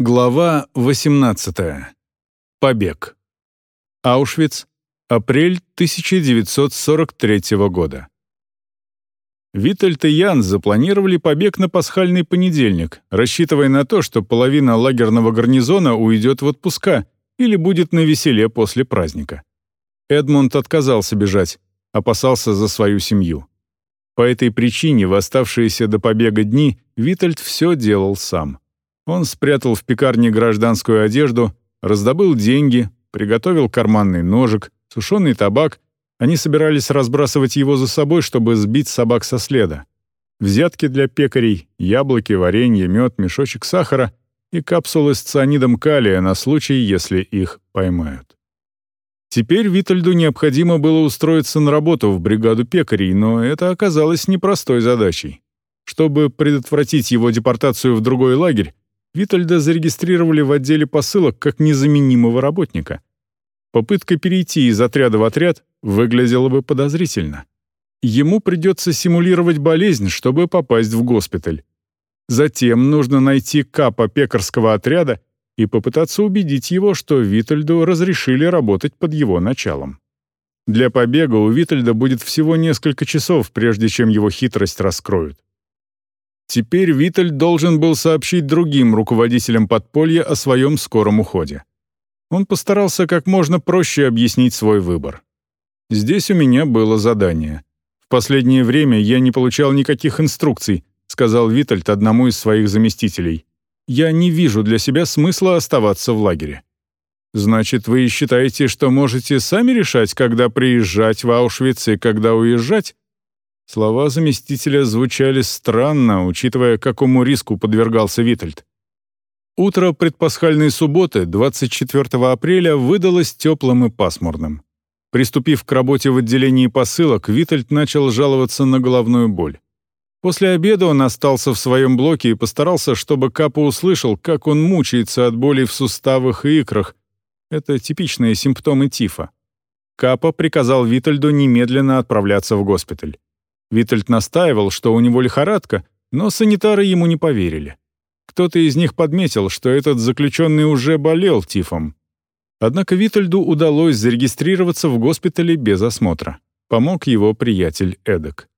Глава 18. Побег. Аушвиц. Апрель 1943 года. Витальд и Ян запланировали побег на пасхальный понедельник, рассчитывая на то, что половина лагерного гарнизона уйдет в отпуска или будет на веселе после праздника. Эдмунд отказался бежать, опасался за свою семью. По этой причине в оставшиеся до побега дни Витальд все делал сам. Он спрятал в пекарне гражданскую одежду, раздобыл деньги, приготовил карманный ножик, сушеный табак. Они собирались разбрасывать его за собой, чтобы сбить собак со следа. Взятки для пекарей, яблоки, варенье, мед, мешочек сахара и капсулы с цианидом калия на случай, если их поймают. Теперь Витальду необходимо было устроиться на работу в бригаду пекарей, но это оказалось непростой задачей. Чтобы предотвратить его депортацию в другой лагерь, Витальда зарегистрировали в отделе посылок как незаменимого работника. Попытка перейти из отряда в отряд выглядела бы подозрительно. Ему придется симулировать болезнь, чтобы попасть в госпиталь. Затем нужно найти капа пекарского отряда и попытаться убедить его, что Витальду разрешили работать под его началом. Для побега у Витальда будет всего несколько часов, прежде чем его хитрость раскроют. Теперь Витальд должен был сообщить другим руководителям подполья о своем скором уходе. Он постарался как можно проще объяснить свой выбор. «Здесь у меня было задание. В последнее время я не получал никаких инструкций», сказал Витальд одному из своих заместителей я не вижу для себя смысла оставаться в лагере. Значит, вы считаете, что можете сами решать, когда приезжать в Аушвиц и когда уезжать? Слова заместителя звучали странно, учитывая, какому риску подвергался Витальд. Утро предпасхальной субботы, 24 апреля, выдалось теплым и пасмурным. Приступив к работе в отделении посылок, Витальд начал жаловаться на головную боль. После обеда он остался в своем блоке и постарался, чтобы Капа услышал, как он мучается от боли в суставах и икрах. Это типичные симптомы тифа. Капа приказал Витальду немедленно отправляться в госпиталь. Витальд настаивал, что у него лихорадка, но санитары ему не поверили. Кто-то из них подметил, что этот заключенный уже болел тифом. Однако Витальду удалось зарегистрироваться в госпитале без осмотра. Помог его приятель Эдек.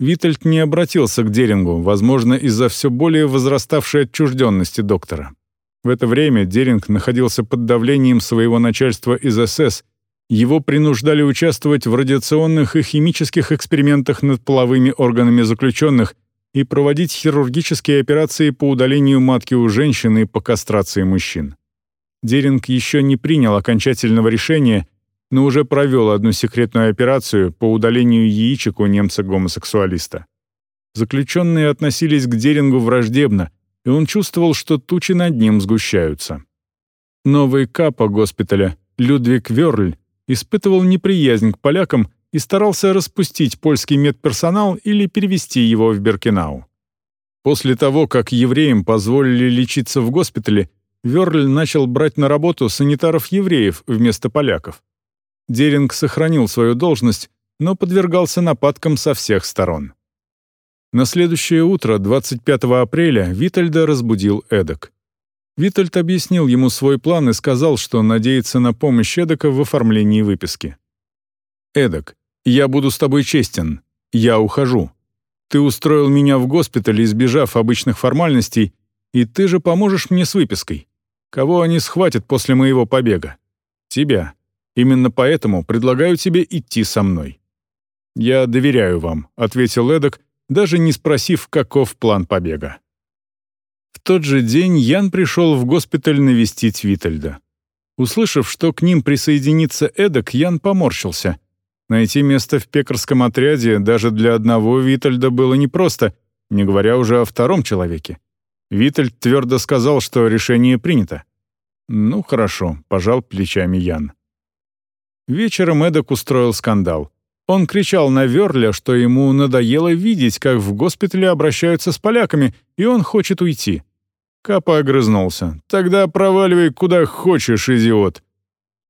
Витальд не обратился к Дерингу, возможно, из-за все более возраставшей отчужденности доктора. В это время Деринг находился под давлением своего начальства из СС. Его принуждали участвовать в радиационных и химических экспериментах над половыми органами заключенных и проводить хирургические операции по удалению матки у женщин и по кастрации мужчин. Деринг еще не принял окончательного решения но уже провел одну секретную операцию по удалению яичек у немца-гомосексуалиста. Заключенные относились к Дерингу враждебно, и он чувствовал, что тучи над ним сгущаются. Новый капа госпиталя, Людвиг Верль, испытывал неприязнь к полякам и старался распустить польский медперсонал или перевести его в Беркинау. После того, как евреям позволили лечиться в госпитале, Верль начал брать на работу санитаров-евреев вместо поляков. Деринг сохранил свою должность, но подвергался нападкам со всех сторон. На следующее утро, 25 апреля, Витальда разбудил Эдок. Витальд объяснил ему свой план и сказал, что надеется на помощь Эдока в оформлении выписки. «Эдок, я буду с тобой честен. Я ухожу. Ты устроил меня в госпитале, избежав обычных формальностей, и ты же поможешь мне с выпиской. Кого они схватят после моего побега? Тебя. Именно поэтому предлагаю тебе идти со мной». «Я доверяю вам», — ответил Эдок, даже не спросив, каков план побега. В тот же день Ян пришел в госпиталь навестить Витальда. Услышав, что к ним присоединится Эдок, Ян поморщился. Найти место в пекарском отряде даже для одного Витальда было непросто, не говоря уже о втором человеке. Витальд твердо сказал, что решение принято. «Ну, хорошо», — пожал плечами Ян. Вечером Эдок устроил скандал. Он кричал на Верля, что ему надоело видеть, как в госпитале обращаются с поляками, и он хочет уйти. Капа огрызнулся. «Тогда проваливай куда хочешь, идиот!»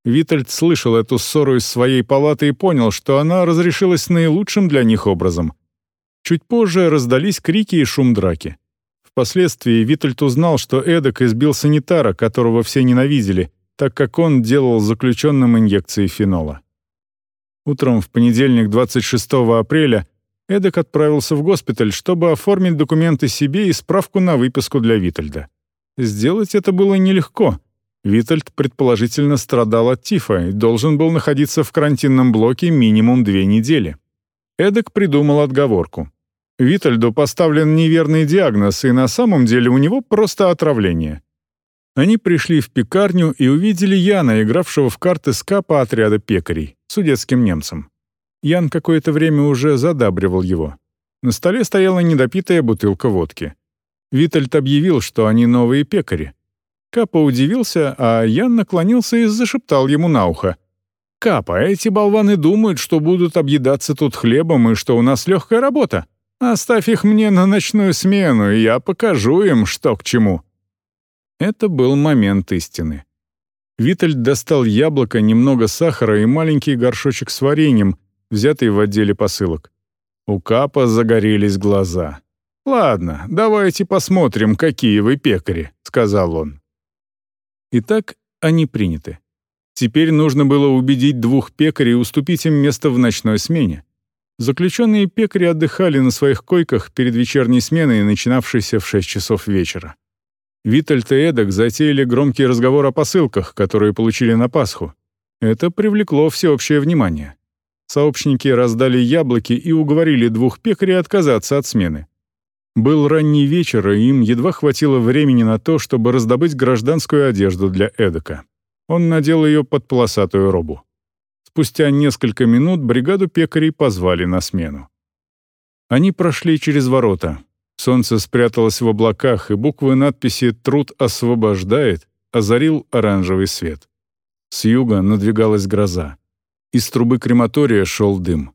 Витальд слышал эту ссору из своей палаты и понял, что она разрешилась наилучшим для них образом. Чуть позже раздались крики и шум драки. Впоследствии Витальд узнал, что Эдок избил санитара, которого все ненавидели, так как он делал заключенным инъекции фенола. Утром в понедельник 26 апреля Эдок отправился в госпиталь, чтобы оформить документы себе и справку на выписку для Витальда. Сделать это было нелегко. Витальд предположительно страдал от тифа и должен был находиться в карантинном блоке минимум две недели. Эдок придумал отговорку. Витальду поставлен неверный диагноз, и на самом деле у него просто отравление. Они пришли в пекарню и увидели Яна, игравшего в карты с капа отряда пекарей, судетским немцем. Ян какое-то время уже задабривал его. На столе стояла недопитая бутылка водки. Витальд объявил, что они новые пекари. Капа удивился, а Ян наклонился и зашептал ему на ухо. «Капа, эти болваны думают, что будут объедаться тут хлебом и что у нас легкая работа. Оставь их мне на ночную смену, и я покажу им, что к чему». Это был момент истины. Витальд достал яблоко, немного сахара и маленький горшочек с вареньем, взятый в отделе посылок. У Капа загорелись глаза. «Ладно, давайте посмотрим, какие вы пекари», — сказал он. Итак, они приняты. Теперь нужно было убедить двух пекарей уступить им место в ночной смене. Заключенные пекари отдыхали на своих койках перед вечерней сменой, начинавшейся в 6 часов вечера. Витальд и Эдок затеяли громкий разговор о посылках, которые получили на Пасху. Это привлекло всеобщее внимание. Сообщники раздали яблоки и уговорили двух пекарей отказаться от смены. Был ранний вечер, и им едва хватило времени на то, чтобы раздобыть гражданскую одежду для Эдока. Он надел ее под полосатую робу. Спустя несколько минут бригаду пекарей позвали на смену. Они прошли через ворота, Солнце спряталось в облаках, и буквы надписи «Труд освобождает» озарил оранжевый свет. С юга надвигалась гроза. Из трубы крематория шел дым.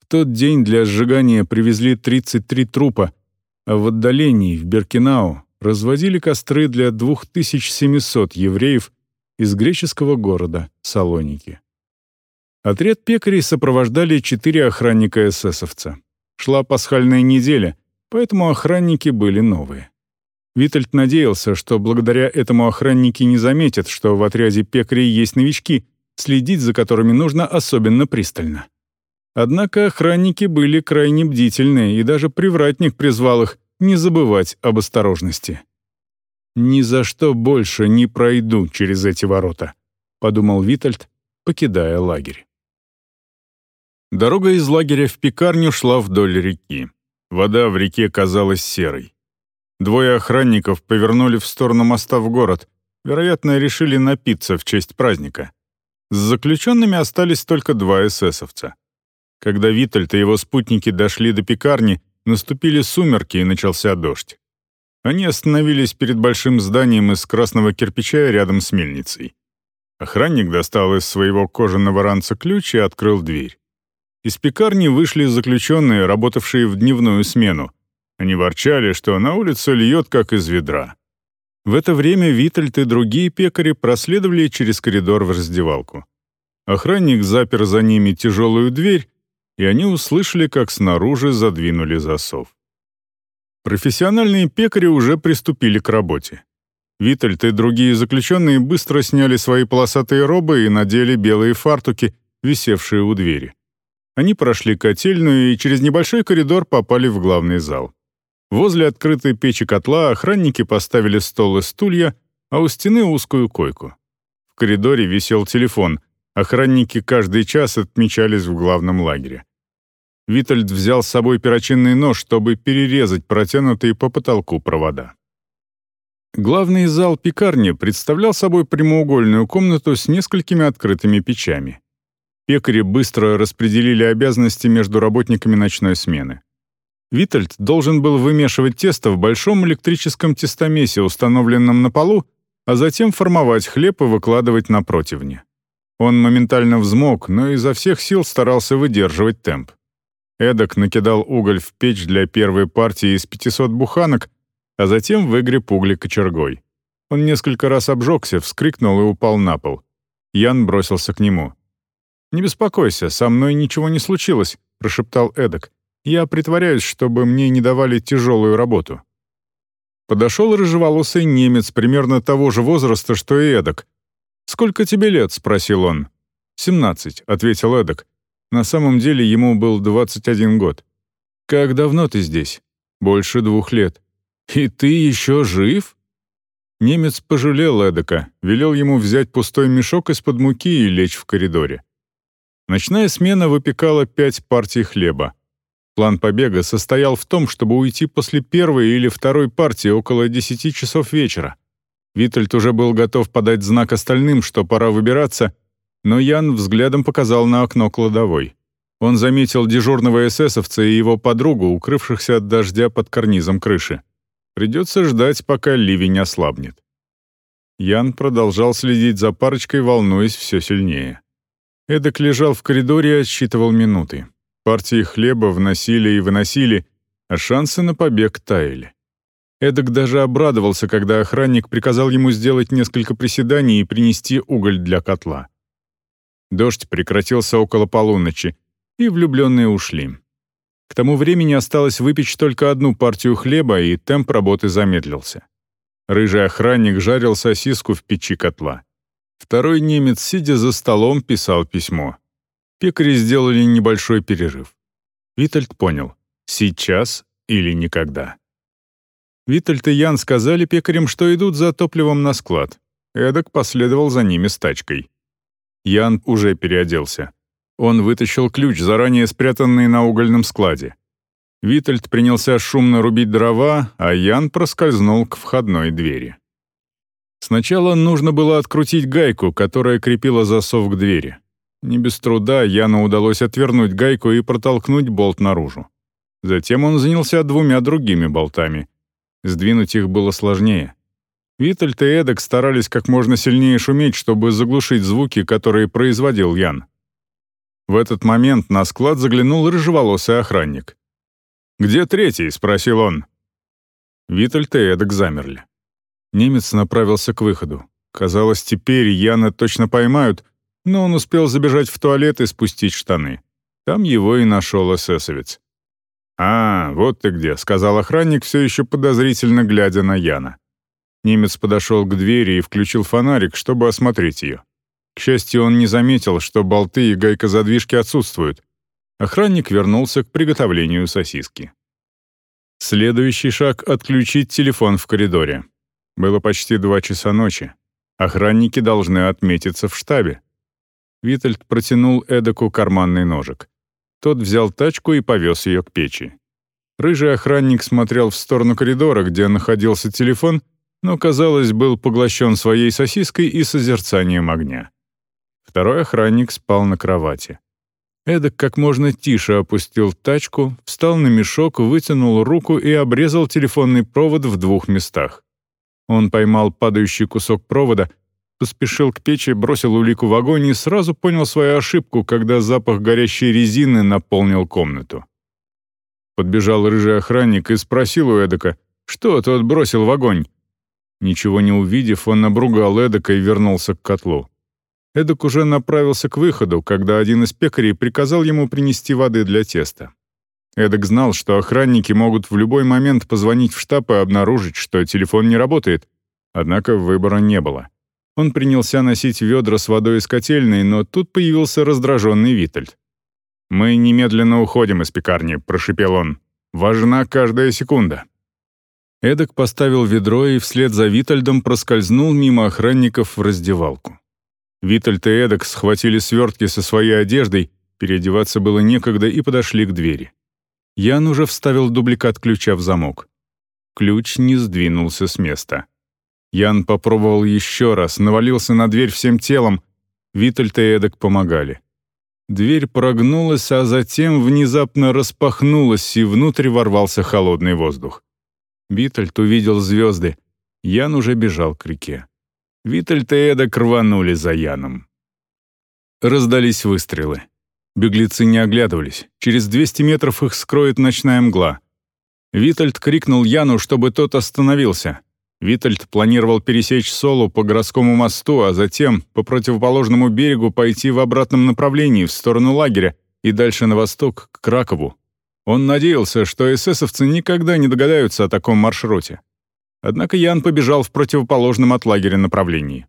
В тот день для сжигания привезли 33 трупа, а в отдалении, в Беркинау, разводили костры для 2700 евреев из греческого города Салоники. Отряд пекарей сопровождали четыре охранника эсэсовца. Шла пасхальная неделя, поэтому охранники были новые. Витальд надеялся, что благодаря этому охранники не заметят, что в отряде пекарей есть новички, следить за которыми нужно особенно пристально. Однако охранники были крайне бдительны, и даже привратник призвал их не забывать об осторожности. «Ни за что больше не пройду через эти ворота», — подумал Витальд, покидая лагерь. Дорога из лагеря в пекарню шла вдоль реки. Вода в реке казалась серой. Двое охранников повернули в сторону моста в город. Вероятно, решили напиться в честь праздника. С заключенными остались только два эсэсовца. Когда Витальд и его спутники дошли до пекарни, наступили сумерки и начался дождь. Они остановились перед большим зданием из красного кирпича рядом с мельницей. Охранник достал из своего кожаного ранца ключ и открыл дверь. Из пекарни вышли заключенные, работавшие в дневную смену. Они ворчали, что на улицу льет, как из ведра. В это время Витальд и другие пекари проследовали через коридор в раздевалку. Охранник запер за ними тяжелую дверь, и они услышали, как снаружи задвинули засов. Профессиональные пекари уже приступили к работе. Витальд и другие заключенные быстро сняли свои полосатые робы и надели белые фартуки, висевшие у двери. Они прошли котельную и через небольшой коридор попали в главный зал. Возле открытой печи котла охранники поставили стол и стулья, а у стены узкую койку. В коридоре висел телефон. Охранники каждый час отмечались в главном лагере. Витальд взял с собой перочинный нож, чтобы перерезать протянутые по потолку провода. Главный зал пекарни представлял собой прямоугольную комнату с несколькими открытыми печами. Пекари быстро распределили обязанности между работниками ночной смены. Витальд должен был вымешивать тесто в большом электрическом тестомесе, установленном на полу, а затем формовать хлеб и выкладывать на противне. Он моментально взмок, но изо всех сил старался выдерживать темп. Эдак накидал уголь в печь для первой партии из 500 буханок, а затем выгреб угли кочергой. Он несколько раз обжегся, вскрикнул и упал на пол. Ян бросился к нему. «Не беспокойся, со мной ничего не случилось», — прошептал Эдак. «Я притворяюсь, чтобы мне не давали тяжелую работу». Подошел рыжеволосый немец примерно того же возраста, что и Эдок. «Сколько тебе лет?» — спросил он. «Семнадцать», — ответил Эдок. На самом деле ему был двадцать один год. «Как давно ты здесь?» «Больше двух лет». «И ты еще жив?» Немец пожалел Эдока, велел ему взять пустой мешок из-под муки и лечь в коридоре. Ночная смена выпекала пять партий хлеба. План побега состоял в том, чтобы уйти после первой или второй партии около 10 часов вечера. Витальд уже был готов подать знак остальным, что пора выбираться, но Ян взглядом показал на окно кладовой. Он заметил дежурного эсэсовца и его подругу, укрывшихся от дождя под карнизом крыши. Придется ждать, пока ливень ослабнет. Ян продолжал следить за парочкой, волнуясь все сильнее. Эдак лежал в коридоре и отсчитывал минуты. Партии хлеба вносили и выносили, а шансы на побег таяли. Эдак даже обрадовался, когда охранник приказал ему сделать несколько приседаний и принести уголь для котла. Дождь прекратился около полуночи, и влюбленные ушли. К тому времени осталось выпечь только одну партию хлеба, и темп работы замедлился. Рыжий охранник жарил сосиску в печи котла. Второй немец, сидя за столом, писал письмо. Пекари сделали небольшой перерыв. Витальд понял — сейчас или никогда. Витальд и Ян сказали пекарям, что идут за топливом на склад. Эдак последовал за ними с тачкой. Ян уже переоделся. Он вытащил ключ, заранее спрятанный на угольном складе. Витальд принялся шумно рубить дрова, а Ян проскользнул к входной двери. Сначала нужно было открутить гайку, которая крепила засов к двери. Не без труда Яну удалось отвернуть гайку и протолкнуть болт наружу. Затем он занялся двумя другими болтами. Сдвинуть их было сложнее. Витальд и Эдек старались как можно сильнее шуметь, чтобы заглушить звуки, которые производил Ян. В этот момент на склад заглянул рыжеволосый охранник. «Где третий?» — спросил он. Витальд и Эдек замерли. Немец направился к выходу. Казалось, теперь Яна точно поймают, но он успел забежать в туалет и спустить штаны. Там его и нашел эсэсовец. «А, вот ты где», — сказал охранник, все еще подозрительно глядя на Яна. Немец подошел к двери и включил фонарик, чтобы осмотреть ее. К счастью, он не заметил, что болты и гайка задвижки отсутствуют. Охранник вернулся к приготовлению сосиски. Следующий шаг — отключить телефон в коридоре. Было почти два часа ночи. Охранники должны отметиться в штабе. Витальд протянул Эдеку карманный ножик. Тот взял тачку и повез ее к печи. Рыжий охранник смотрел в сторону коридора, где находился телефон, но, казалось, был поглощен своей сосиской и созерцанием огня. Второй охранник спал на кровати. Эдак как можно тише опустил тачку, встал на мешок, вытянул руку и обрезал телефонный провод в двух местах. Он поймал падающий кусок провода — поспешил к печи, бросил улику в огонь и сразу понял свою ошибку, когда запах горящей резины наполнил комнату. Подбежал рыжий охранник и спросил у Эдока, что тот бросил в огонь. Ничего не увидев, он обругал Эдока и вернулся к котлу. Эдок уже направился к выходу, когда один из пекарей приказал ему принести воды для теста. Эдок знал, что охранники могут в любой момент позвонить в штаб и обнаружить, что телефон не работает, однако выбора не было. Он принялся носить ведра с водой из котельной, но тут появился раздраженный Витальд. «Мы немедленно уходим из пекарни», — прошипел он. «Важна каждая секунда». Эдак поставил ведро и вслед за Витальдом проскользнул мимо охранников в раздевалку. Витальд и Эдак схватили свертки со своей одеждой, переодеваться было некогда и подошли к двери. Ян уже вставил дубликат ключа в замок. Ключ не сдвинулся с места. Ян попробовал еще раз, навалился на дверь всем телом. Витальд и Эдок помогали. Дверь прогнулась, а затем внезапно распахнулась, и внутрь ворвался холодный воздух. Витальд увидел звезды. Ян уже бежал к реке. Витальд и Эдок рванули за Яном. Раздались выстрелы. Беглецы не оглядывались. Через 200 метров их скроет ночная мгла. Витальд крикнул Яну, чтобы тот остановился. Витальд планировал пересечь Солу по городскому мосту, а затем по противоположному берегу пойти в обратном направлении, в сторону лагеря, и дальше на восток, к Кракову. Он надеялся, что эсэсовцы никогда не догадаются о таком маршруте. однако Ян побежал в противоположном от лагеря направлении.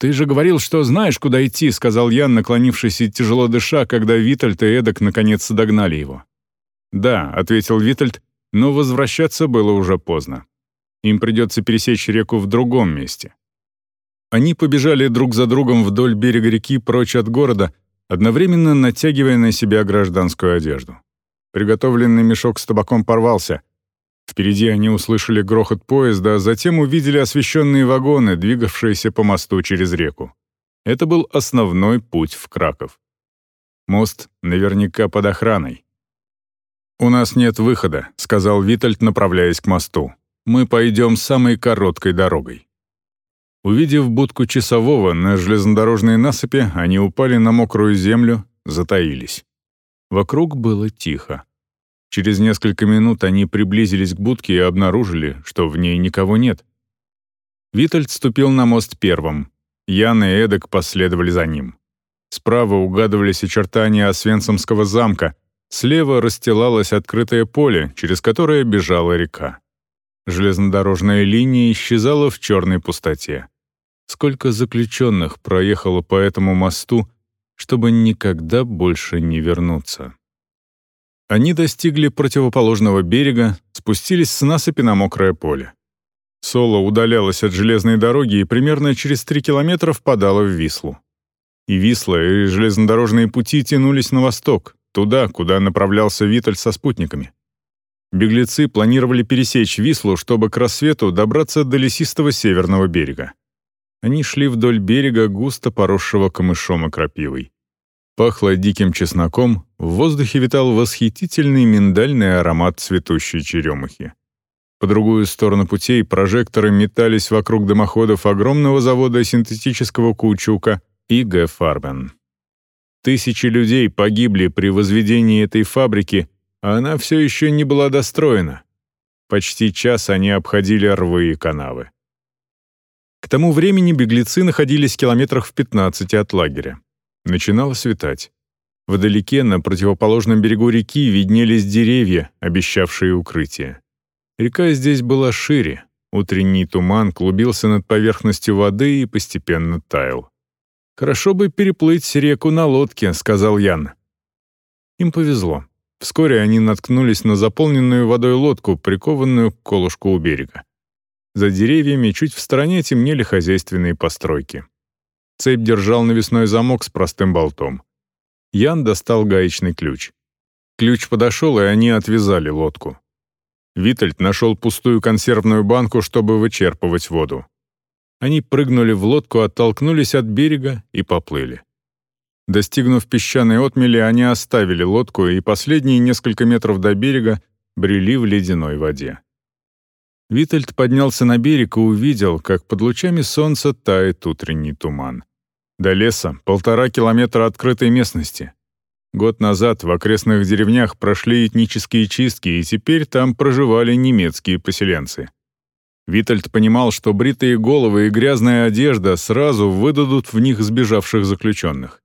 «Ты же говорил, что знаешь, куда идти», — сказал Ян, наклонившись и тяжело дыша, когда Витальд и Эдок наконец догнали его. «Да», — ответил Витальд, но возвращаться было уже поздно. Им придется пересечь реку в другом месте. Они побежали друг за другом вдоль берега реки прочь от города, одновременно натягивая на себя гражданскую одежду. Приготовленный мешок с табаком порвался. Впереди они услышали грохот поезда, а затем увидели освещенные вагоны, двигавшиеся по мосту через реку. Это был основной путь в Краков. Мост наверняка под охраной. «У нас нет выхода», — сказал Витальд, направляясь к мосту. «Мы пойдем самой короткой дорогой». Увидев будку часового на железнодорожной насыпи, они упали на мокрую землю, затаились. Вокруг было тихо. Через несколько минут они приблизились к будке и обнаружили, что в ней никого нет. Витальд ступил на мост первым. Ян и Эдек последовали за ним. Справа угадывались очертания Освенцимского замка, слева расстилалось открытое поле, через которое бежала река. Железнодорожная линия исчезала в черной пустоте. Сколько заключенных проехало по этому мосту, чтобы никогда больше не вернуться. Они достигли противоположного берега, спустились с насыпи на мокрое поле. Соло удалялась от железной дороги и примерно через три километра впадала в Вислу. И Висла, и железнодорожные пути тянулись на восток, туда, куда направлялся Виталь со спутниками. Беглецы планировали пересечь Вислу, чтобы к рассвету добраться до лесистого северного берега. Они шли вдоль берега, густо поросшего камышом и крапивой. Пахло диким чесноком, в воздухе витал восхитительный миндальный аромат цветущей черемухи. По другую сторону путей прожекторы метались вокруг дымоходов огромного завода синтетического каучука ИГ «Фарбен». Тысячи людей погибли при возведении этой фабрики, она все еще не была достроена. Почти час они обходили рвы и канавы. К тому времени беглецы находились в километрах в 15 от лагеря. Начинало светать. Вдалеке, на противоположном берегу реки, виднелись деревья, обещавшие укрытие. Река здесь была шире, утренний туман клубился над поверхностью воды и постепенно таял. «Хорошо бы переплыть реку на лодке», — сказал Ян. Им повезло. Вскоре они наткнулись на заполненную водой лодку, прикованную к колышку у берега. За деревьями чуть в стороне темнели хозяйственные постройки. Цепь держал навесной замок с простым болтом. Ян достал гаечный ключ. Ключ подошел, и они отвязали лодку. Витальд нашел пустую консервную банку, чтобы вычерпывать воду. Они прыгнули в лодку, оттолкнулись от берега и поплыли. Достигнув песчаной отмели, они оставили лодку и последние несколько метров до берега брели в ледяной воде. Витальд поднялся на берег и увидел, как под лучами солнца тает утренний туман. До леса полтора километра открытой местности. Год назад в окрестных деревнях прошли этнические чистки, и теперь там проживали немецкие поселенцы. Витальд понимал, что бритые головы и грязная одежда сразу выдадут в них сбежавших заключенных.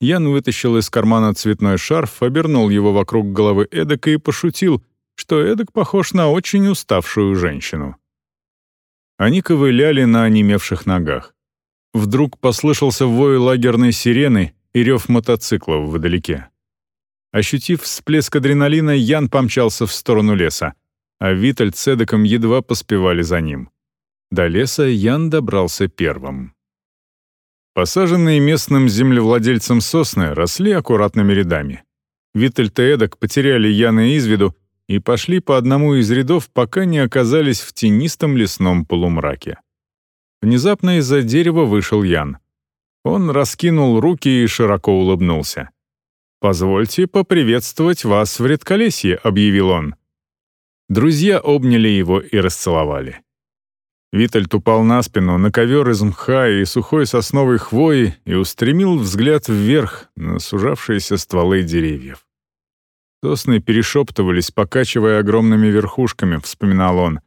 Ян вытащил из кармана цветной шарф, обернул его вокруг головы Эдека и пошутил, что эдак похож на очень уставшую женщину. Они ковыляли на онемевших ногах. Вдруг послышался вой лагерной сирены и рев мотоциклов вдалеке. Ощутив всплеск адреналина, Ян помчался в сторону леса, а Виталь с Эдеком едва поспевали за ним. До леса Ян добрался первым. Посаженные местным землевладельцем сосны росли аккуратными рядами. Витальд и Эдок потеряли Яна из виду и пошли по одному из рядов, пока не оказались в тенистом лесном полумраке. Внезапно из-за дерева вышел Ян. Он раскинул руки и широко улыбнулся. «Позвольте поприветствовать вас в редколесье», — объявил он. Друзья обняли его и расцеловали. Витальд упал на спину на ковер из мха и сухой сосновой хвои и устремил взгляд вверх на сужавшиеся стволы деревьев. Сосны перешептывались, покачивая огромными верхушками, вспоминал он.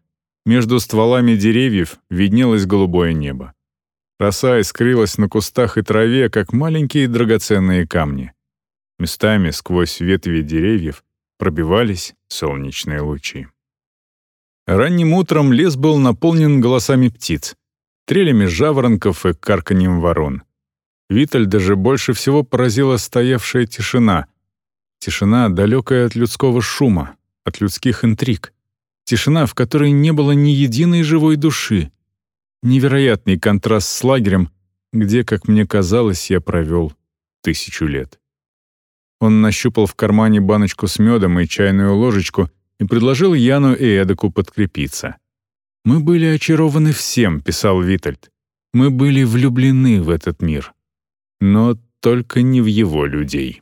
Между стволами деревьев виднелось голубое небо. Роса искрилась на кустах и траве, как маленькие драгоценные камни. Местами сквозь ветви деревьев пробивались солнечные лучи. Ранним утром лес был наполнен голосами птиц, трелями жаворонков и карканьем ворон. Виталь даже больше всего поразила стоявшая тишина. Тишина, далекая от людского шума, от людских интриг. Тишина, в которой не было ни единой живой души. Невероятный контраст с лагерем, где, как мне казалось, я провел тысячу лет. Он нащупал в кармане баночку с медом и чайную ложечку и предложил Яну и Эдаку подкрепиться. «Мы были очарованы всем», — писал Витальд. «Мы были влюблены в этот мир. Но только не в его людей».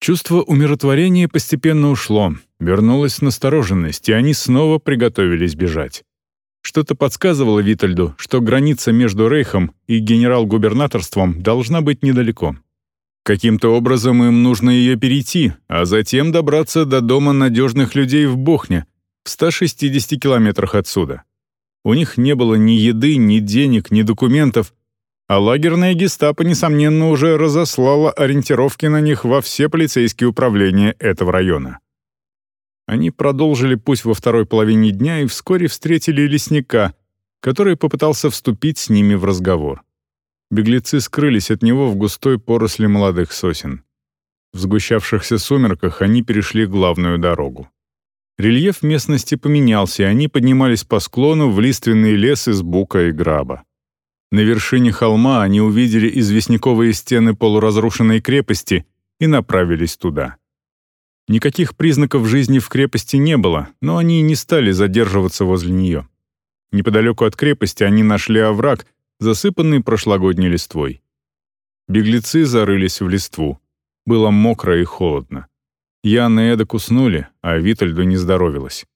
Чувство умиротворения постепенно ушло, вернулась настороженность, и они снова приготовились бежать. Что-то подсказывало Витальду, что граница между Рейхом и генерал-губернаторством должна быть недалеко. Каким-то образом им нужно ее перейти, а затем добраться до дома надежных людей в Бохне, в 160 километрах отсюда. У них не было ни еды, ни денег, ни документов, а лагерная гестапо, несомненно, уже разослала ориентировки на них во все полицейские управления этого района. Они продолжили путь во второй половине дня и вскоре встретили лесника, который попытался вступить с ними в разговор. Беглецы скрылись от него в густой поросли молодых сосен. В сгущавшихся сумерках они перешли главную дорогу. Рельеф местности поменялся, и они поднимались по склону в лиственный лес из бука и граба. На вершине холма они увидели известняковые стены полуразрушенной крепости и направились туда. Никаких признаков жизни в крепости не было, но они не стали задерживаться возле нее. Неподалеку от крепости они нашли овраг, засыпанный прошлогодней листвой. Беглецы зарылись в листву. Было мокро и холодно. Ян и Эдок уснули, а Витальду не здоровилось.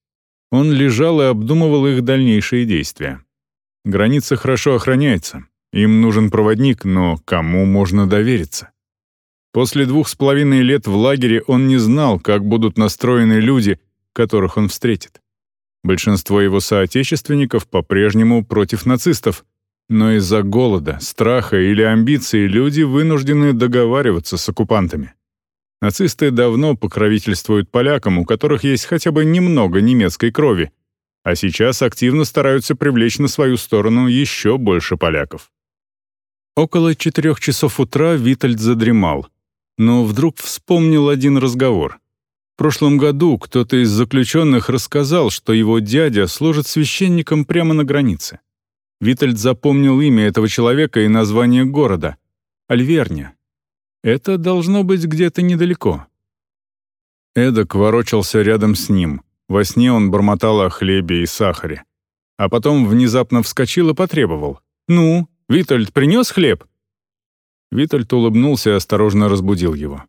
Он лежал и обдумывал их дальнейшие действия. Граница хорошо охраняется. Им нужен проводник, но кому можно довериться? После двух с половиной лет в лагере он не знал, как будут настроены люди, которых он встретит. Большинство его соотечественников по-прежнему против нацистов, но из-за голода, страха или амбиций люди вынуждены договариваться с оккупантами. Нацисты давно покровительствуют полякам, у которых есть хотя бы немного немецкой крови, а сейчас активно стараются привлечь на свою сторону еще больше поляков. Около четырех часов утра Витальд задремал, но вдруг вспомнил один разговор. В прошлом году кто-то из заключенных рассказал, что его дядя служит священником прямо на границе. Витальд запомнил имя этого человека и название города — Альверня. Это должно быть где-то недалеко. Эдок ворочался рядом с ним — во сне он бормотал о хлебе и сахаре. А потом внезапно вскочил и потребовал. «Ну, Витальд принес хлеб?» Витальд улыбнулся и осторожно разбудил его.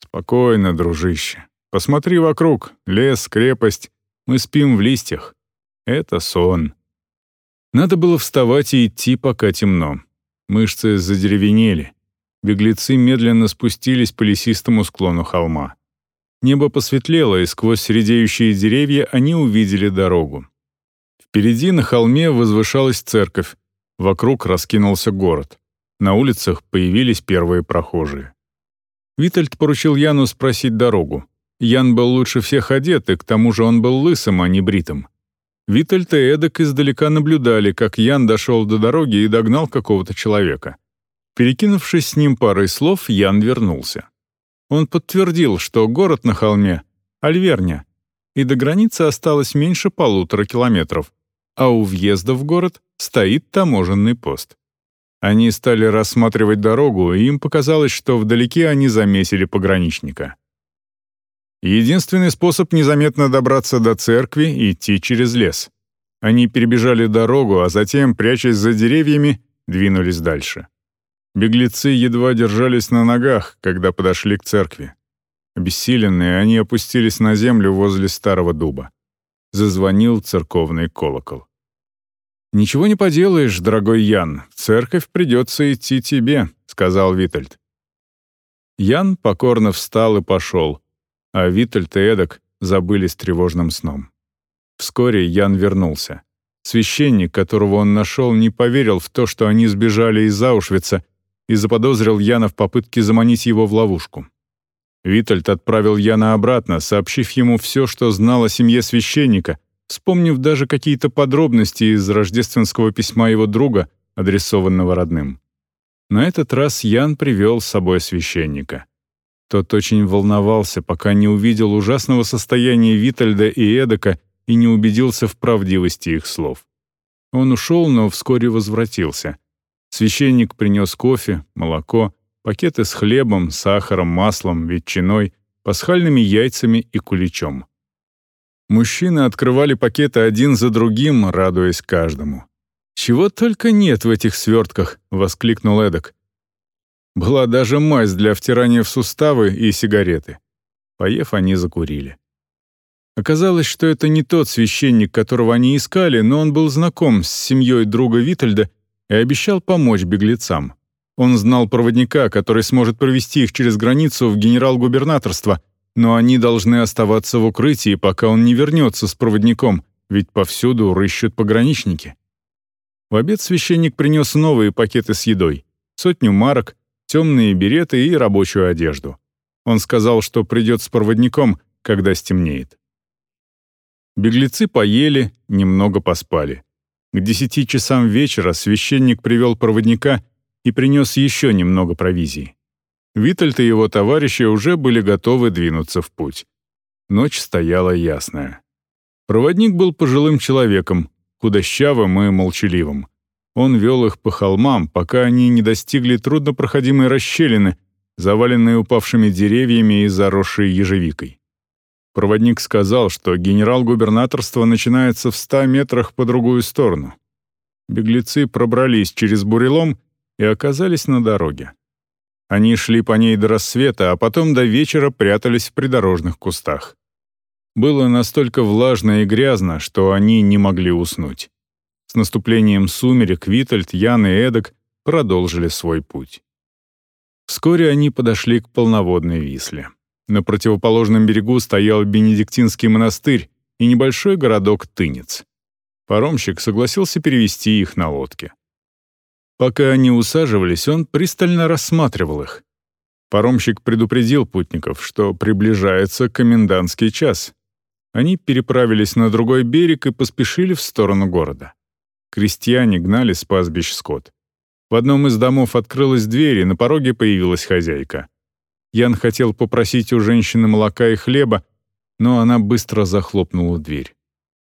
«Спокойно, дружище. Посмотри вокруг. Лес, крепость. Мы спим в листьях. Это сон». Надо было вставать и идти, пока темно. Мышцы задеревенели. Беглецы медленно спустились по лесистому склону холма. Небо посветлело, и сквозь редеющие деревья они увидели дорогу. Впереди на холме возвышалась церковь, вокруг раскинулся город. На улицах появились первые прохожие. Витальд поручил Яну спросить дорогу. Ян был лучше всех одет, и к тому же он был лысым, а не бритым. Витальд и Эдок издалека наблюдали, как Ян дошел до дороги и догнал какого-то человека. Перекинувшись с ним парой слов, Ян вернулся. Он подтвердил, что город на холме — Альверня, и до границы осталось меньше полутора километров, а у въезда в город стоит таможенный пост. Они стали рассматривать дорогу, и им показалось, что вдалеке они заметили пограничника. Единственный способ незаметно добраться до церкви — идти через лес. Они перебежали дорогу, а затем, прячась за деревьями, двинулись дальше. Беглецы едва держались на ногах, когда подошли к церкви. Обессиленные, они опустились на землю возле старого дуба. Зазвонил церковный колокол. «Ничего не поделаешь, дорогой Ян, в церковь придется идти тебе», — сказал Витальд. Ян покорно встал и пошел, а Витальд и Эдок забылись тревожным сном. Вскоре Ян вернулся. Священник, которого он нашел, не поверил в то, что они сбежали из Аушвица и заподозрил Яна в попытке заманить его в ловушку. Витальд отправил Яна обратно, сообщив ему все, что знал о семье священника, вспомнив даже какие-то подробности из рождественского письма его друга, адресованного родным. На этот раз Ян привел с собой священника. Тот очень волновался, пока не увидел ужасного состояния Витальда и Эдока и не убедился в правдивости их слов. Он ушел, но вскоре возвратился. Священник принес кофе, молоко, пакеты с хлебом, сахаром, маслом, ветчиной, пасхальными яйцами и куличом. Мужчины открывали пакеты один за другим, радуясь каждому. «Чего только нет в этих свертках!» — воскликнул Эдок. Была даже мазь для втирания в суставы и сигареты. Поев, они закурили. Оказалось, что это не тот священник, которого они искали, но он был знаком с семьей друга Витальда и обещал помочь беглецам. Он знал проводника, который сможет провести их через границу в генерал-губернаторство, но они должны оставаться в укрытии, пока он не вернется с проводником, ведь повсюду рыщут пограничники. В обед священник принес новые пакеты с едой, сотню марок, темные береты и рабочую одежду. Он сказал, что придет с проводником, когда стемнеет. Беглецы поели, немного поспали. К десяти часам вечера священник привел проводника и принес еще немного провизии. Витальд и его товарищи уже были готовы двинуться в путь. Ночь стояла ясная. Проводник был пожилым человеком, худощавым и молчаливым. Он вел их по холмам, пока они не достигли труднопроходимой расщелины, заваленной упавшими деревьями и заросшей ежевикой. Проводник сказал, что генерал-губернаторство начинается в ста метрах по другую сторону. Беглецы пробрались через бурелом и оказались на дороге. Они шли по ней до рассвета, а потом до вечера прятались в придорожных кустах. Было настолько влажно и грязно, что они не могли уснуть. С наступлением сумерек Витальд, Ян и Эдок продолжили свой путь. Вскоре они подошли к полноводной Висле. На противоположном берегу стоял Бенедиктинский монастырь и небольшой городок Тынец. Паромщик согласился перевести их на лодке. Пока они усаживались, он пристально рассматривал их. Паромщик предупредил путников, что приближается комендантский час. Они переправились на другой берег и поспешили в сторону города. Крестьяне гнали с пастбищ скот. В одном из домов открылась дверь, и на пороге появилась хозяйка. Ян хотел попросить у женщины молока и хлеба, но она быстро захлопнула дверь.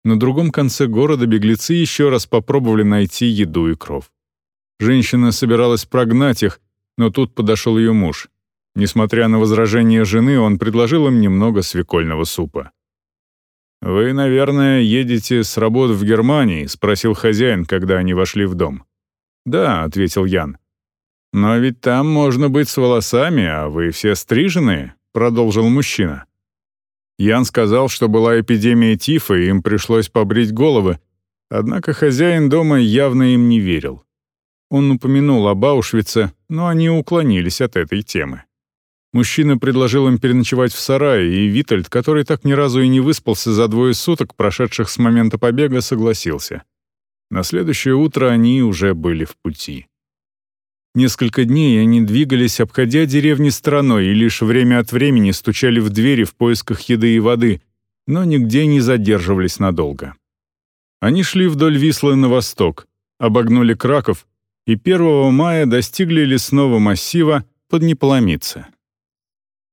На другом конце города беглецы еще раз попробовали найти еду и кров. Женщина собиралась прогнать их, но тут подошел ее муж. Несмотря на возражения жены, он предложил им немного свекольного супа. «Вы, наверное, едете с работы в Германии?» — спросил хозяин, когда они вошли в дом. «Да», — ответил Ян. «Но ведь там можно быть с волосами, а вы все стриженные», — продолжил мужчина. Ян сказал, что была эпидемия тифа, и им пришлось побрить головы, однако хозяин дома явно им не верил. Он упомянул об Аушвице, но они уклонились от этой темы. Мужчина предложил им переночевать в сарае, и Витальд, который так ни разу и не выспался за двое суток, прошедших с момента побега, согласился. На следующее утро они уже были в пути. Несколько дней они двигались, обходя деревни стороной, и лишь время от времени стучали в двери в поисках еды и воды, но нигде не задерживались надолго. Они шли вдоль Вислы на восток, обогнули Краков и 1 мая достигли лесного массива под Неполомице.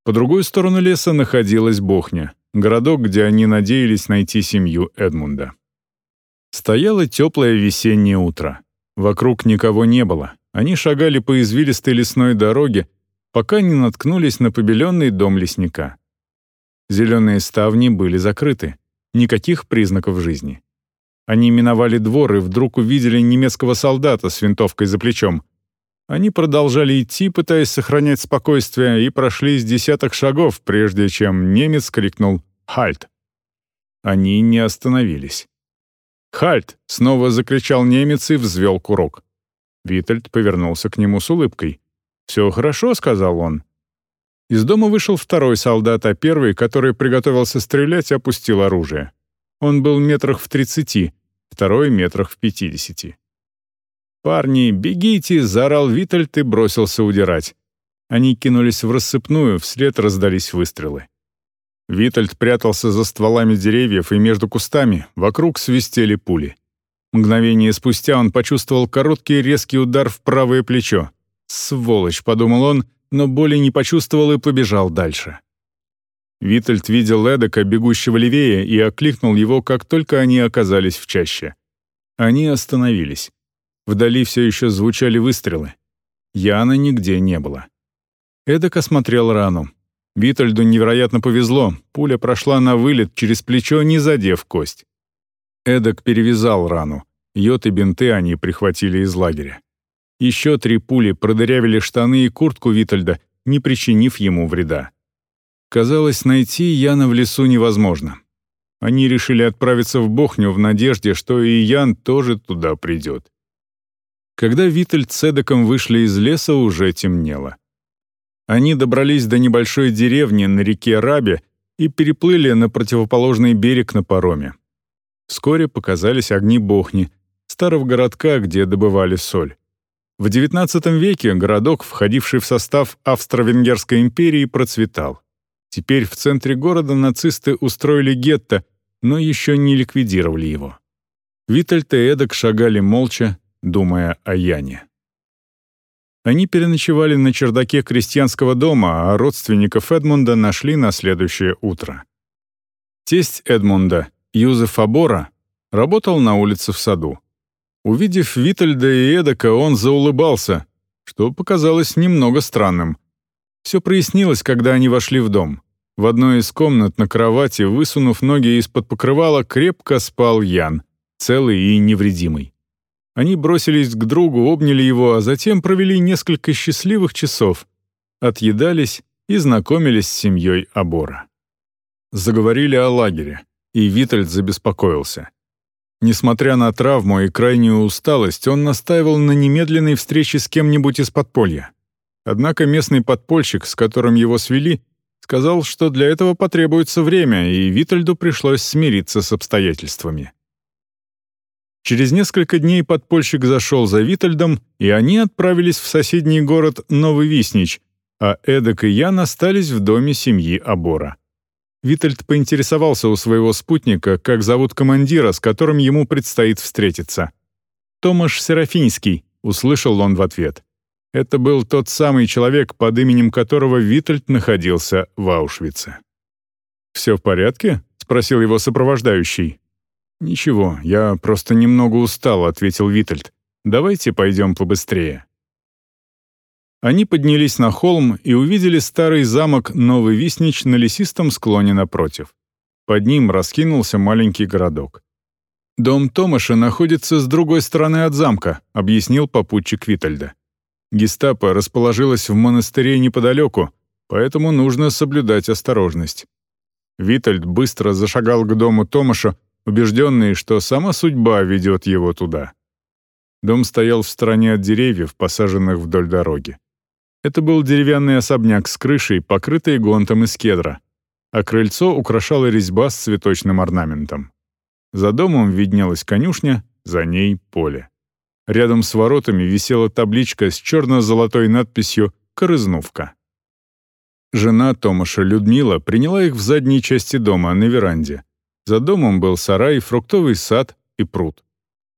По другую сторону леса находилась Бохня, городок, где они надеялись найти семью Эдмунда. Стояло теплое весеннее утро. Вокруг никого не было. Они шагали по извилистой лесной дороге, пока не наткнулись на побеленный дом лесника. Зеленые ставни были закрыты. Никаких признаков жизни. Они миновали двор и вдруг увидели немецкого солдата с винтовкой за плечом. Они продолжали идти, пытаясь сохранять спокойствие, и прошли с десяток шагов, прежде чем немец крикнул «Хальт!». Они не остановились. «Хальт!» — снова закричал немец и взвел курок. Витальд повернулся к нему с улыбкой. «Все хорошо», — сказал он. Из дома вышел второй солдат, а первый, который приготовился стрелять, опустил оружие. Он был метрах в тридцати, второй — метрах в пятидесяти. «Парни, бегите!» — заорал Витальд и бросился удирать. Они кинулись в рассыпную, вслед раздались выстрелы. Витальд прятался за стволами деревьев и между кустами, вокруг свистели пули. Мгновение спустя он почувствовал короткий резкий удар в правое плечо. «Сволочь», — подумал он, но боли не почувствовал и побежал дальше. Витальд видел Эдека, бегущего левее, и окликнул его, как только они оказались в чаще. Они остановились. Вдали все еще звучали выстрелы. Яна нигде не было. Эдек осмотрел рану. Витальду невероятно повезло, пуля прошла на вылет через плечо, не задев кость. Эдок перевязал рану. Йод и бинты они прихватили из лагеря. Еще три пули продырявили штаны и куртку Витальда, не причинив ему вреда. Казалось, найти Яна в лесу невозможно. Они решили отправиться в Бохню в надежде, что и Ян тоже туда придет. Когда Витальд с Эдоком вышли из леса, уже темнело. Они добрались до небольшой деревни на реке Рабе и переплыли на противоположный берег на пароме. Вскоре показались огни Бохни, старого городка, где добывали соль. В XIX веке городок, входивший в состав Австро-Венгерской империи, процветал. Теперь в центре города нацисты устроили гетто, но еще не ликвидировали его. Витальд и Эдок шагали молча, думая о Яне. Они переночевали на чердаке крестьянского дома, а родственников Эдмунда нашли на следующее утро. Тесть Эдмунда, Юзеф Абора работал на улице в саду. Увидев Витальда и Эдока, он заулыбался, что показалось немного странным. Все прояснилось, когда они вошли в дом. В одной из комнат на кровати, высунув ноги из-под покрывала, крепко спал Ян, целый и невредимый. Они бросились к другу, обняли его, а затем провели несколько счастливых часов, отъедались и знакомились с семьей Абора. Заговорили о лагере и Витальд забеспокоился. Несмотря на травму и крайнюю усталость, он настаивал на немедленной встрече с кем-нибудь из подполья. Однако местный подпольщик, с которым его свели, сказал, что для этого потребуется время, и Витальду пришлось смириться с обстоятельствами. Через несколько дней подпольщик зашел за Витальдом, и они отправились в соседний город Новый Виснич, а Эдок и Ян остались в доме семьи Абора. Витальд поинтересовался у своего спутника, как зовут командира, с которым ему предстоит встретиться. «Томаш Серафинский», — услышал он в ответ. Это был тот самый человек, под именем которого Витальд находился в Аушвице. «Все в порядке?» — спросил его сопровождающий. «Ничего, я просто немного устал», — ответил Витальд. «Давайте пойдем побыстрее». Они поднялись на холм и увидели старый замок Новый Виснич на лесистом склоне напротив. Под ним раскинулся маленький городок. «Дом Томаша находится с другой стороны от замка», — объяснил попутчик Витальда. «Гестапо расположилось в монастыре неподалеку, поэтому нужно соблюдать осторожность». Витальд быстро зашагал к дому Томаша, убежденный, что сама судьба ведет его туда. Дом стоял в стороне от деревьев, посаженных вдоль дороги. Это был деревянный особняк с крышей, покрытой гонтом из кедра, а крыльцо украшала резьба с цветочным орнаментом. За домом виднелась конюшня, за ней поле. Рядом с воротами висела табличка с черно-золотой надписью «Корызнувка». Жена Томаша Людмила приняла их в задней части дома, на веранде. За домом был сарай, фруктовый сад и пруд.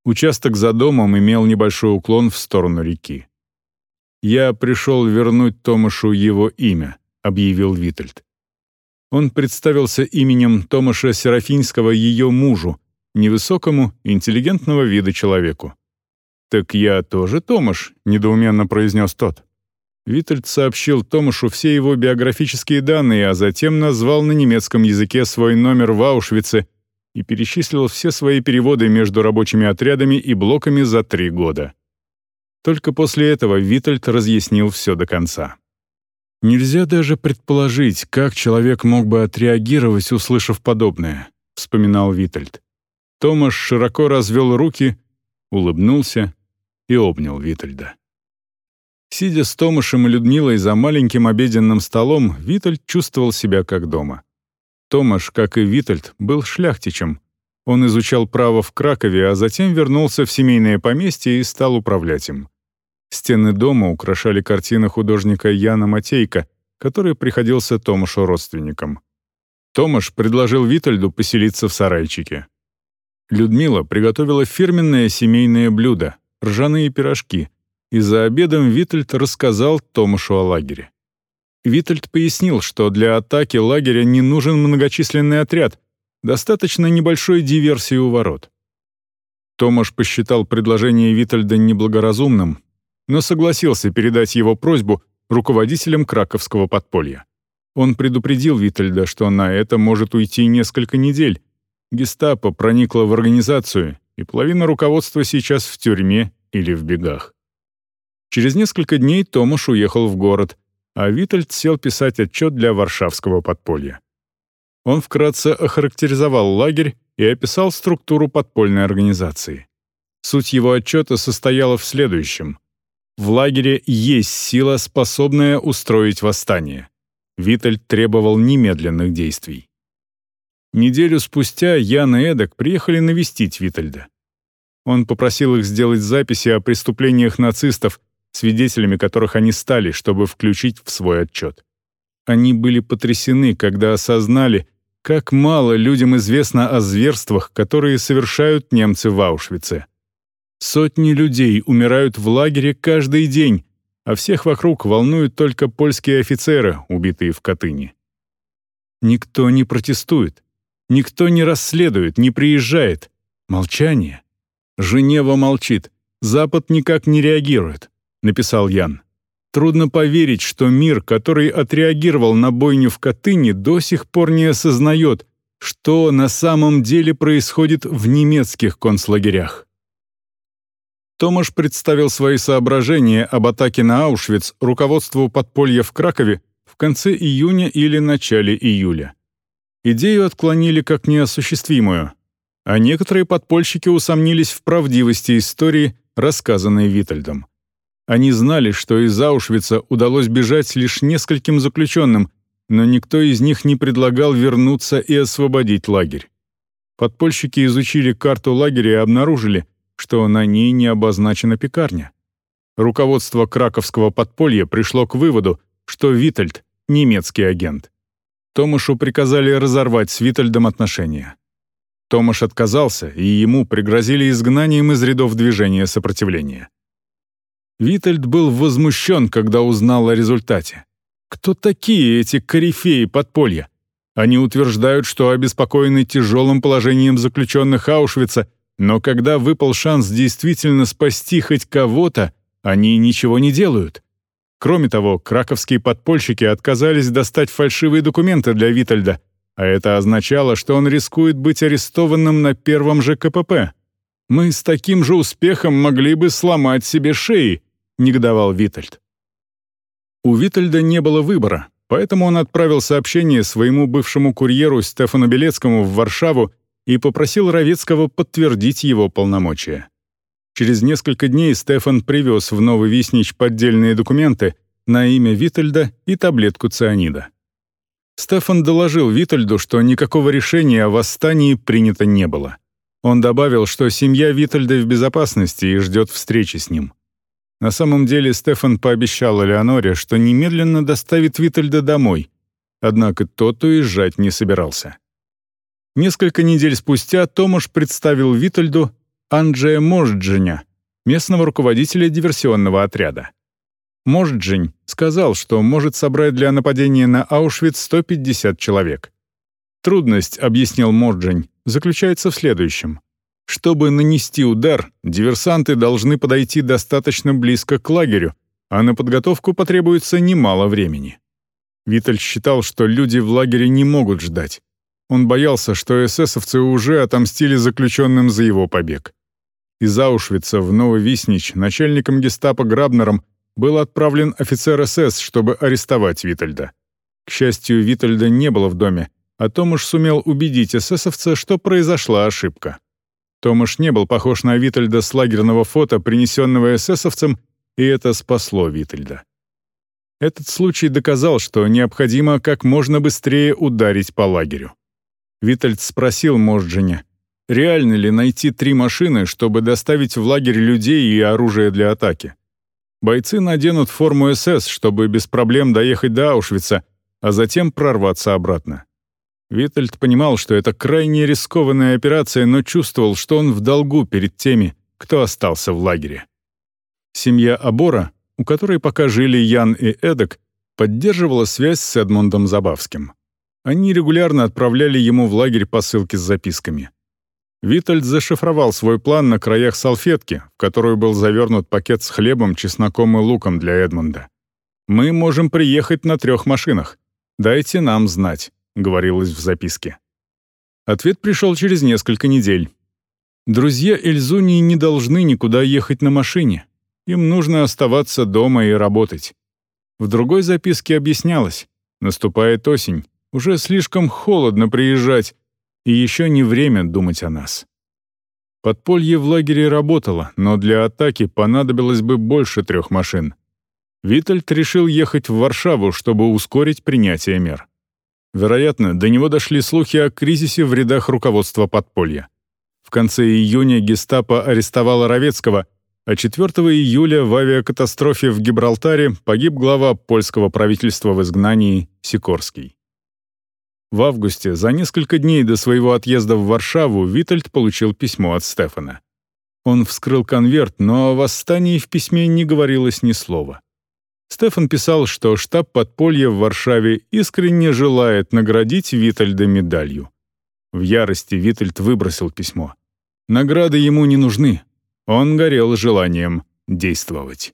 Участок за домом имел небольшой уклон в сторону реки. «Я пришел вернуть Томашу его имя», — объявил Витальд. Он представился именем Томаша Серафинского ее мужу, невысокому, интеллигентного вида человеку. «Так я тоже Томаш», — недоуменно произнес тот. Витальд сообщил Томашу все его биографические данные, а затем назвал на немецком языке свой номер в Аушвице и перечислил все свои переводы между рабочими отрядами и блоками за три года. Только после этого Витальд разъяснил все до конца. «Нельзя даже предположить, как человек мог бы отреагировать, услышав подобное», — вспоминал Витальд. Томаш широко развел руки, улыбнулся и обнял Витальда. Сидя с Томашем и Людмилой за маленьким обеденным столом, Витальд чувствовал себя как дома. Томаш, как и Витальд, был шляхтичем. Он изучал право в Кракове, а затем вернулся в семейное поместье и стал управлять им. Стены дома украшали картины художника Яна Матейка, который приходился Томашу родственником. Томаш предложил Витальду поселиться в сарайчике. Людмила приготовила фирменное семейное блюдо — ржаные пирожки, и за обедом Витальд рассказал Томашу о лагере. Витальд пояснил, что для атаки лагеря не нужен многочисленный отряд, достаточно небольшой диверсии у ворот. Томаш посчитал предложение Витальда неблагоразумным, но согласился передать его просьбу руководителям краковского подполья. Он предупредил Витальда, что на это может уйти несколько недель. Гестапо проникло в организацию, и половина руководства сейчас в тюрьме или в бегах. Через несколько дней Томаш уехал в город, а Витальд сел писать отчет для варшавского подполья. Он вкратце охарактеризовал лагерь и описал структуру подпольной организации. Суть его отчета состояла в следующем. В лагере есть сила, способная устроить восстание. Витальд требовал немедленных действий. Неделю спустя Ян и Эдок приехали навестить Витальда. Он попросил их сделать записи о преступлениях нацистов свидетелями которых они стали, чтобы включить в свой отчет. Они были потрясены, когда осознали, как мало людям известно о зверствах, которые совершают немцы в Аушвице. Сотни людей умирают в лагере каждый день, а всех вокруг волнуют только польские офицеры, убитые в Катыни. Никто не протестует, никто не расследует, не приезжает. Молчание. Женева молчит, Запад никак не реагирует написал Ян. Трудно поверить, что мир, который отреагировал на бойню в Катыни, до сих пор не осознает, что на самом деле происходит в немецких концлагерях. Томаш представил свои соображения об атаке на Аушвиц руководству подполья в Кракове в конце июня или начале июля. Идею отклонили как неосуществимую, а некоторые подпольщики усомнились в правдивости истории, рассказанной Витальдом. Они знали, что из Аушвица удалось бежать лишь нескольким заключенным, но никто из них не предлагал вернуться и освободить лагерь. Подпольщики изучили карту лагеря и обнаружили, что на ней не обозначена пекарня. Руководство краковского подполья пришло к выводу, что Витальд — немецкий агент. Томашу приказали разорвать с Витальдом отношения. Томаш отказался, и ему пригрозили изгнанием из рядов движения сопротивления. Витальд был возмущен, когда узнал о результате. Кто такие эти корифеи подполья? Они утверждают, что обеспокоены тяжелым положением заключенных Аушвица, но когда выпал шанс действительно спасти хоть кого-то, они ничего не делают. Кроме того, краковские подпольщики отказались достать фальшивые документы для Витальда, а это означало, что он рискует быть арестованным на первом же КПП. Мы с таким же успехом могли бы сломать себе шеи, негодовал Витальд. У Витальда не было выбора, поэтому он отправил сообщение своему бывшему курьеру Стефану Белецкому в Варшаву и попросил Равецкого подтвердить его полномочия. Через несколько дней Стефан привез в Новый Виснич поддельные документы на имя Витальда и таблетку цианида. Стефан доложил Витальду, что никакого решения о восстании принято не было. Он добавил, что семья Витальда в безопасности и ждет встречи с ним. На самом деле Стефан пообещал Элеоноре, что немедленно доставит Витальда домой, однако тот уезжать не собирался. Несколько недель спустя Томаш представил Витальду Анджея Можджиня, местного руководителя диверсионного отряда. Можджинь сказал, что может собрать для нападения на Аушвиц 150 человек. Трудность, объяснил Можджинь, заключается в следующем. Чтобы нанести удар, диверсанты должны подойти достаточно близко к лагерю, а на подготовку потребуется немало времени. Виталь считал, что люди в лагере не могут ждать. Он боялся, что эсэсовцы уже отомстили заключенным за его побег. Из Аушвица в Нововиснич начальником гестапо Грабнером был отправлен офицер СС, чтобы арестовать Витальда. К счастью, Витальда не было в доме, а Томаш сумел убедить эсэсовца, что произошла ошибка. Томаш не был похож на Витальда с лагерного фото, принесенного эсэсовцем, и это спасло Витальда. Этот случай доказал, что необходимо как можно быстрее ударить по лагерю. Витальд спросил Можджиня, реально ли найти три машины, чтобы доставить в лагерь людей и оружие для атаки. Бойцы наденут форму СС, чтобы без проблем доехать до Аушвица, а затем прорваться обратно. Витальд понимал, что это крайне рискованная операция, но чувствовал, что он в долгу перед теми, кто остался в лагере. Семья Абора, у которой пока жили Ян и Эдок, поддерживала связь с Эдмундом Забавским. Они регулярно отправляли ему в лагерь посылки с записками. Витальд зашифровал свой план на краях салфетки, в которую был завернут пакет с хлебом, чесноком и луком для Эдмунда. «Мы можем приехать на трех машинах. Дайте нам знать», — говорилось в записке. Ответ пришел через несколько недель. Друзья Эльзунии не должны никуда ехать на машине. Им нужно оставаться дома и работать. В другой записке объяснялось. Наступает осень. Уже слишком холодно приезжать. И еще не время думать о нас. Подполье в лагере работало, но для атаки понадобилось бы больше трех машин. Витальд решил ехать в Варшаву, чтобы ускорить принятие мер. Вероятно, до него дошли слухи о кризисе в рядах руководства подполья. В конце июня гестапо арестовало Ровецкого, а 4 июля в авиакатастрофе в Гибралтаре погиб глава польского правительства в изгнании Сикорский. В августе, за несколько дней до своего отъезда в Варшаву, Витальд получил письмо от Стефана. Он вскрыл конверт, но о восстании в письме не говорилось ни слова. Стефан писал, что штаб подполья в Варшаве искренне желает наградить Витальда медалью. В ярости Витальд выбросил письмо. Награды ему не нужны. Он горел желанием действовать.